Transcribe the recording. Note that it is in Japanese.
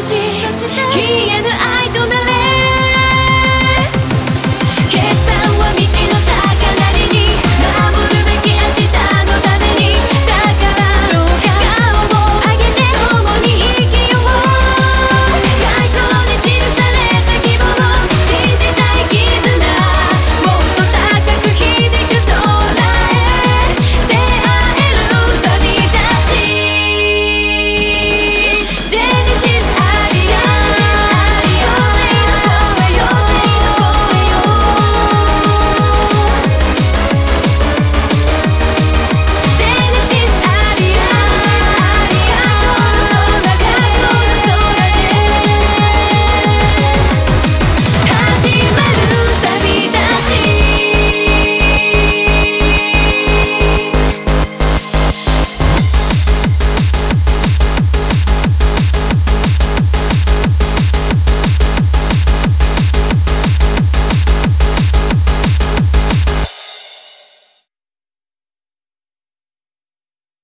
し消え